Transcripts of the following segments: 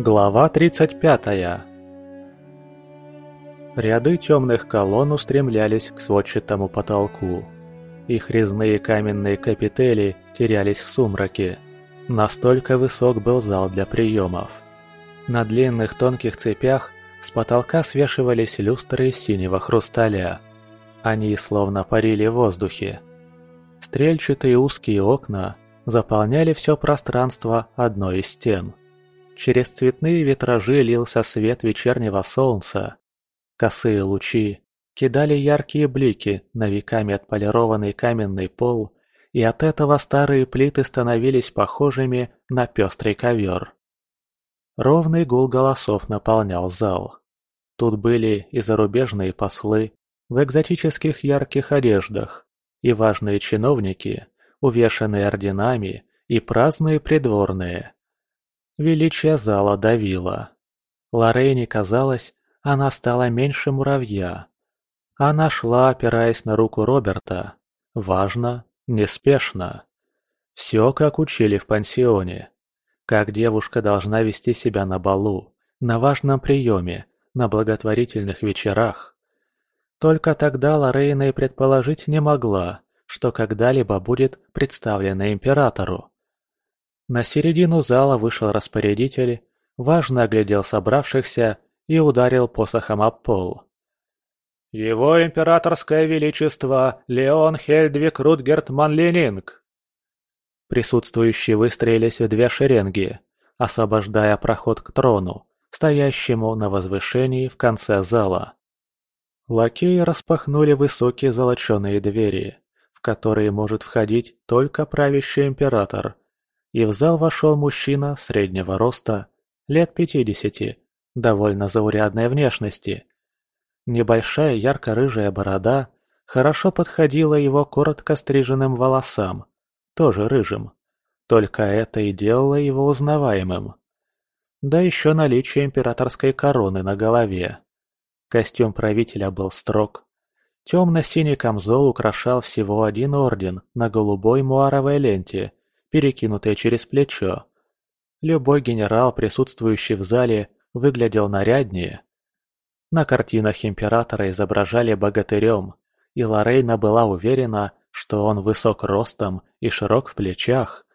Глава 35 Ряды темных колонн устремлялись к сводчатому потолку. Их резные каменные капители терялись в сумраке. Настолько высок был зал для приемов. На длинных тонких цепях с потолка свешивались люстры из синего хрусталя. Они словно парили в воздухе. Стрельчатые узкие окна заполняли все пространство одной из стен. Через цветные витражи лился свет вечернего солнца. Косые лучи кидали яркие блики на веками отполированный каменный пол, и от этого старые плиты становились похожими на пестрый ковер. Ровный гул голосов наполнял зал. Тут были и зарубежные послы в экзотических ярких одеждах, и важные чиновники, увешанные орденами, и праздные придворные. Величие зала давило. Лорейне казалось, она стала меньше муравья. Она шла, опираясь на руку Роберта. Важно, неспешно. Все, как учили в пансионе. Как девушка должна вести себя на балу, на важном приеме, на благотворительных вечерах. Только тогда Лорейна и предположить не могла, что когда-либо будет представлена императору. На середину зала вышел распорядитель, важно оглядел собравшихся и ударил посохом об пол. «Его императорское величество Леон Хельдвиг Рутгерт Манлининг!» Присутствующие выстроились в две шеренги, освобождая проход к трону, стоящему на возвышении в конце зала. Лакеи распахнули высокие золоченые двери, в которые может входить только правящий император, и в зал вошел мужчина среднего роста, лет пятидесяти, довольно заурядной внешности. Небольшая ярко-рыжая борода хорошо подходила его коротко стриженным волосам, тоже рыжим. Только это и делало его узнаваемым. Да еще наличие императорской короны на голове. Костюм правителя был строг. Темно-синий камзол украшал всего один орден на голубой муаровой ленте, перекинутой через плечо. Любой генерал, присутствующий в зале, выглядел наряднее. На картинах императора изображали богатырем, и Лорейна была уверена, что он высок ростом и широк в плечах.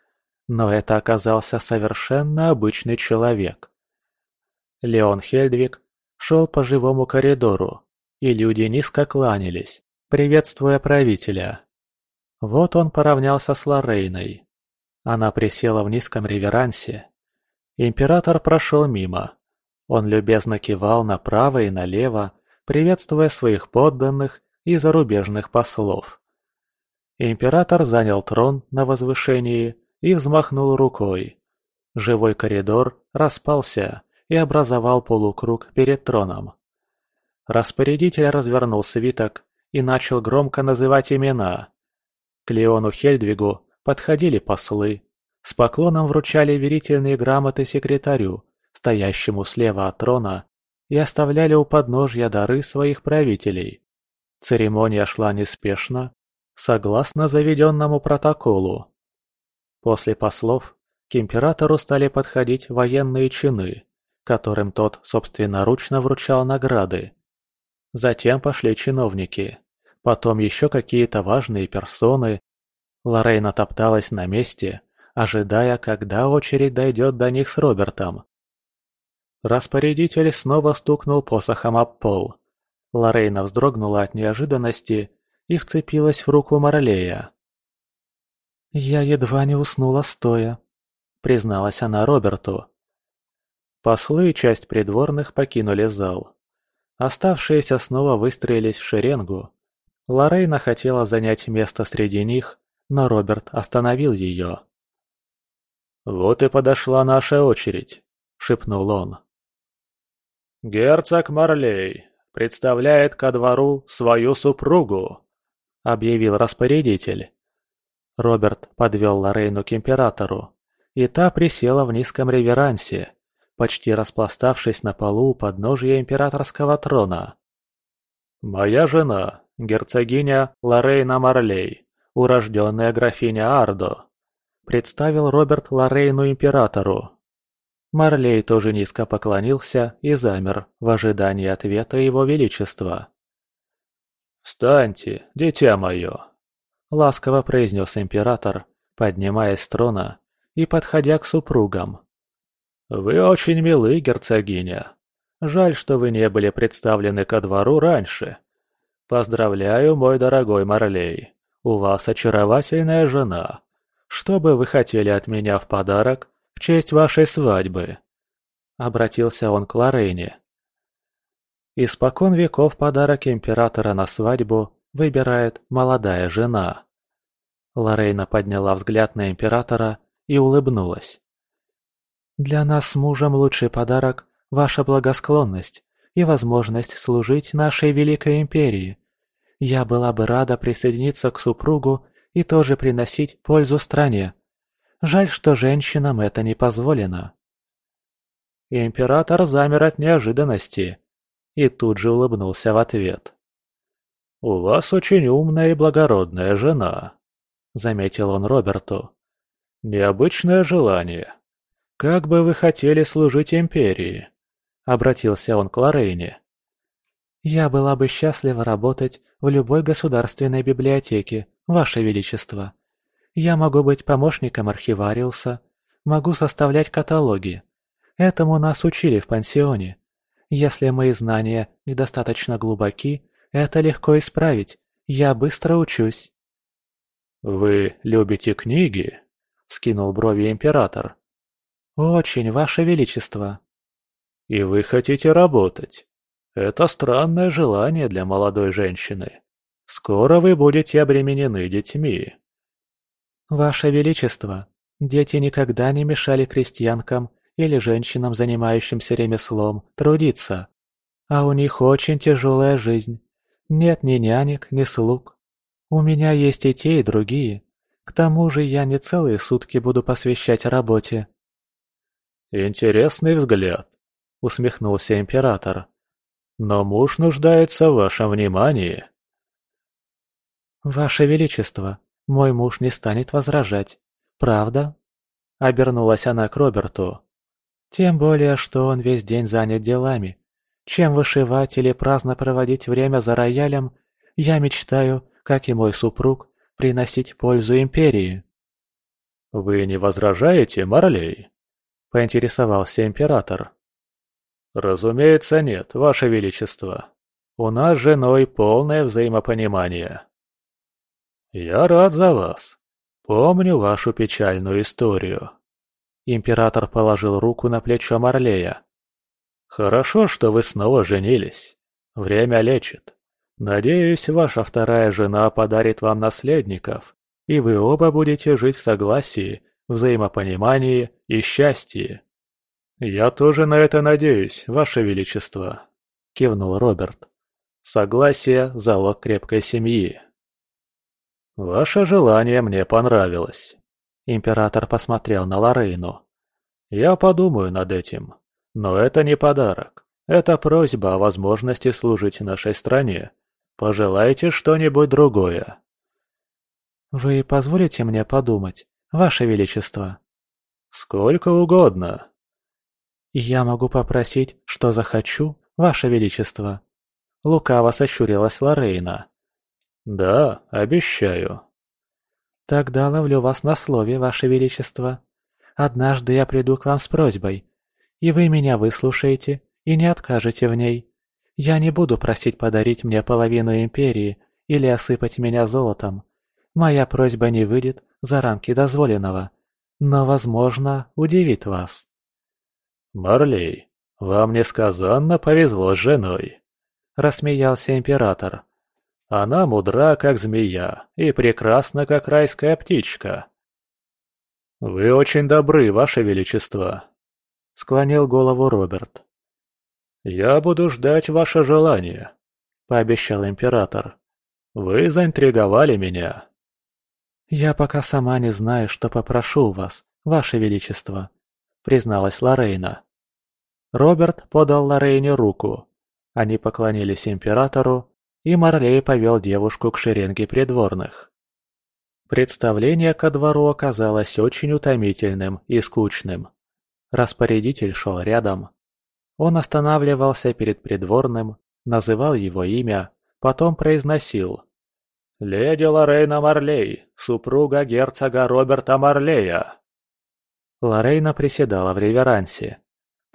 Но это оказался совершенно обычный человек. Леон Хельдвиг шел по живому коридору, и люди низко кланялись, приветствуя правителя. Вот он поравнялся с Лорейной. Она присела в низком реверансе. Император прошел мимо. Он любезно кивал направо и налево, приветствуя своих подданных и зарубежных послов. Император занял трон на возвышении и взмахнул рукой. Живой коридор распался, и образовал полукруг перед троном. Распорядитель развернул свиток и начал громко называть имена. К Леону Хельдвигу подходили послы, с поклоном вручали верительные грамоты секретарю, стоящему слева от трона, и оставляли у подножья дары своих правителей. Церемония шла неспешно, согласно заведенному протоколу. После послов к императору стали подходить военные чины, которым тот собственноручно вручал награды. Затем пошли чиновники, потом еще какие-то важные персоны. Лоррейна топталась на месте, ожидая, когда очередь дойдет до них с Робертом. Распорядитель снова стукнул посохом об пол. Лоррейна вздрогнула от неожиданности и вцепилась в руку Марлея. «Я едва не уснула стоя», — призналась она Роберту. Послы и часть придворных покинули зал. Оставшиеся снова выстроились в шеренгу. Лорейна хотела занять место среди них, но Роберт остановил ее. «Вот и подошла наша очередь», — шепнул он. «Герцог Марлей представляет ко двору свою супругу», — объявил распорядитель. Роберт подвел Лорейну к императору, и та присела в низком реверансе, почти распластавшись на полу подножия императорского трона. «Моя жена, герцогиня Лорейна Марлей, урожденная графиня Ардо», представил Роберт Лорейну императору. Марлей тоже низко поклонился и замер в ожидании ответа его величества. «Встаньте, дитя мое!» — ласково произнес император, поднимаясь с трона и подходя к супругам. «Вы очень милы, герцогиня. Жаль, что вы не были представлены ко двору раньше. Поздравляю, мой дорогой Марлей. У вас очаровательная жена. Что бы вы хотели от меня в подарок в честь вашей свадьбы?» Обратился он к Лорейне. Испокон веков подарок императора на свадьбу выбирает молодая жена. Лорейна подняла взгляд на императора и улыбнулась. «Для нас с мужем лучший подарок – ваша благосклонность и возможность служить нашей великой империи. Я была бы рада присоединиться к супругу и тоже приносить пользу стране. Жаль, что женщинам это не позволено». Император замер от неожиданности и тут же улыбнулся в ответ. «У вас очень умная и благородная жена», — заметил он Роберту. «Необычное желание. Как бы вы хотели служить империи?» — обратился он к Лорейне. «Я была бы счастлива работать в любой государственной библиотеке, Ваше Величество. Я могу быть помощником архивариуса, могу составлять каталоги. Этому нас учили в пансионе. Если мои знания недостаточно глубоки, это легко исправить. Я быстро учусь». «Вы любите книги?» — скинул брови император. «Очень, Ваше Величество». «И вы хотите работать? Это странное желание для молодой женщины. Скоро вы будете обременены детьми». «Ваше Величество, дети никогда не мешали крестьянкам или женщинам, занимающимся ремеслом, трудиться. А у них очень тяжелая жизнь. Нет ни нянек, ни слуг. У меня есть и те, и другие. К тому же я не целые сутки буду посвящать работе». «Интересный взгляд», — усмехнулся император. «Но муж нуждается в вашем внимании». «Ваше Величество, мой муж не станет возражать. Правда?» Обернулась она к Роберту. Тем более, что он весь день занят делами. Чем вышивать или праздно проводить время за роялем, я мечтаю, как и мой супруг, приносить пользу империи. «Вы не возражаете, Марлей?» – поинтересовался император. «Разумеется, нет, ваше величество. У нас с женой полное взаимопонимание». «Я рад за вас. Помню вашу печальную историю». Император положил руку на плечо Марлея. «Хорошо, что вы снова женились. Время лечит. Надеюсь, ваша вторая жена подарит вам наследников, и вы оба будете жить в согласии, взаимопонимании и счастье». «Я тоже на это надеюсь, ваше величество», — кивнул Роберт. «Согласие – залог крепкой семьи». «Ваше желание мне понравилось. Император посмотрел на Лорейну. «Я подумаю над этим. Но это не подарок. Это просьба о возможности служить нашей стране. Пожелайте что-нибудь другое». «Вы позволите мне подумать, Ваше Величество?» «Сколько угодно». «Я могу попросить, что захочу, Ваше Величество?» Лукаво сощурилась Лорейна. «Да, обещаю», «Тогда ловлю вас на слове, Ваше Величество. Однажды я приду к вам с просьбой, и вы меня выслушаете и не откажете в ней. Я не буду просить подарить мне половину империи или осыпать меня золотом. Моя просьба не выйдет за рамки дозволенного, но, возможно, удивит вас». «Марлей, вам несказанно повезло с женой», — рассмеялся император. Она мудра, как змея, и прекрасна, как райская птичка. «Вы очень добры, Ваше Величество», — склонил голову Роберт. «Я буду ждать ваше желание», — пообещал император. «Вы заинтриговали меня». «Я пока сама не знаю, что попрошу у вас, Ваше Величество», — призналась Лорейна. Роберт подал Лорейне руку. Они поклонились императору и Марлей повел девушку к шеренге придворных. Представление ко двору оказалось очень утомительным и скучным. Распорядитель шел рядом. Он останавливался перед придворным, называл его имя, потом произносил. «Леди Лорейна Марлей, супруга герцога Роберта Марлея». Лорейна приседала в реверансе.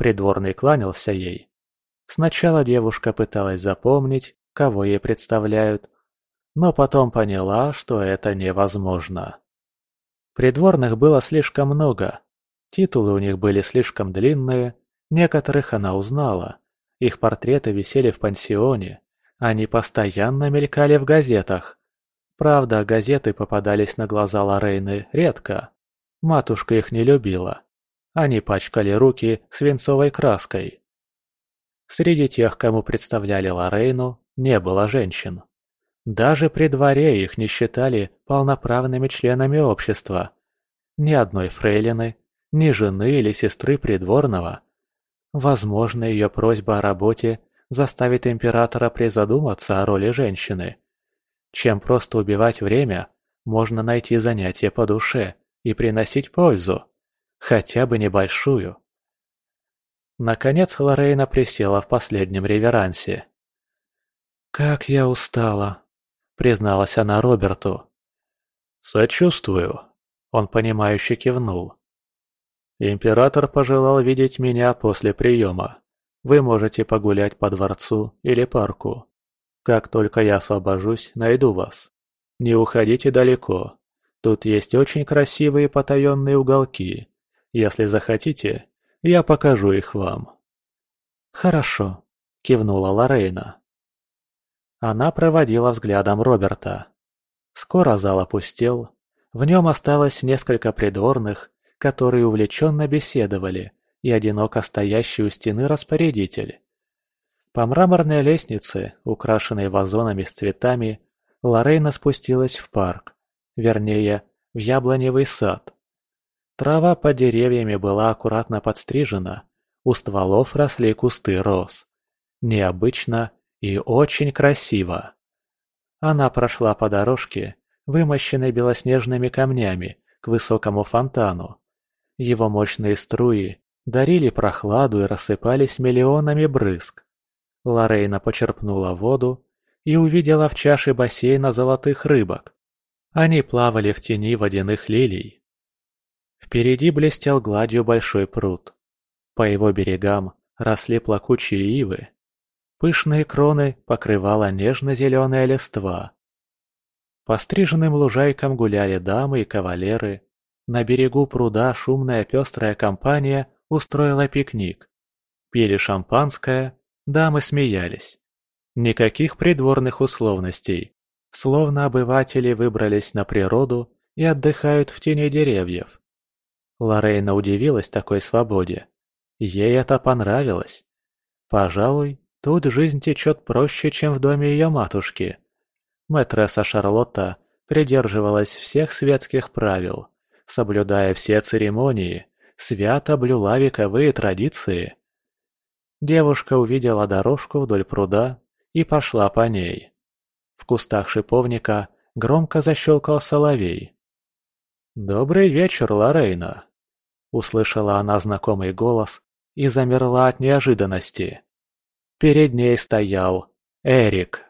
Придворный кланялся ей. Сначала девушка пыталась запомнить, кого ей представляют, но потом поняла, что это невозможно. Придворных было слишком много, титулы у них были слишком длинные, некоторых она узнала, их портреты висели в пансионе, они постоянно мелькали в газетах. Правда, газеты попадались на глаза Лорейны редко. Матушка их не любила. Они пачкали руки свинцовой краской. Среди тех, кому представляли Лорейну, не было женщин. Даже при дворе их не считали полноправными членами общества. Ни одной фрейлины, ни жены или сестры придворного. Возможно, ее просьба о работе заставит императора призадуматься о роли женщины. Чем просто убивать время, можно найти занятие по душе и приносить пользу, хотя бы небольшую. Наконец Лорейна присела в последнем реверансе. «Как я устала!» — призналась она Роберту. «Сочувствую», — он понимающе кивнул. «Император пожелал видеть меня после приема. Вы можете погулять по дворцу или парку. Как только я освобожусь, найду вас. Не уходите далеко. Тут есть очень красивые потаенные уголки. Если захотите, я покажу их вам». «Хорошо», — кивнула Лорейна. Она проводила взглядом Роберта. Скоро зал опустел. В нем осталось несколько придворных, которые увлеченно беседовали, и одиноко стоящий у стены распорядитель. По мраморной лестнице, украшенной вазонами с цветами, Лорейна спустилась в парк, вернее, в яблоневый сад. Трава под деревьями была аккуратно подстрижена, у стволов росли кусты роз. Необычно и очень красиво. Она прошла по дорожке, вымощенной белоснежными камнями, к высокому фонтану. Его мощные струи дарили прохладу и рассыпались миллионами брызг. Лорейна почерпнула воду и увидела в чаше бассейна золотых рыбок. Они плавали в тени водяных лилий. Впереди блестел гладью большой пруд. По его берегам росли плакучие ивы. Пышные кроны покрывала нежно-зеленая листва. По стриженным лужайкам гуляли дамы и кавалеры. На берегу пруда шумная пестрая компания устроила пикник. Пили шампанское, дамы смеялись. Никаких придворных условностей. Словно обыватели выбрались на природу и отдыхают в тени деревьев. Лорейна удивилась такой свободе. Ей это понравилось. Пожалуй, тут жизнь течет проще, чем в доме ее матушки. Мэтресса Шарлотта придерживалась всех светских правил, соблюдая все церемонии, свято блюла вековые традиции. Девушка увидела дорожку вдоль пруда и пошла по ней. В кустах шиповника громко защелкал соловей. «Добрый вечер, Лорейна!» Услышала она знакомый голос и замерла от неожиданности. Перед ней стоял Эрик.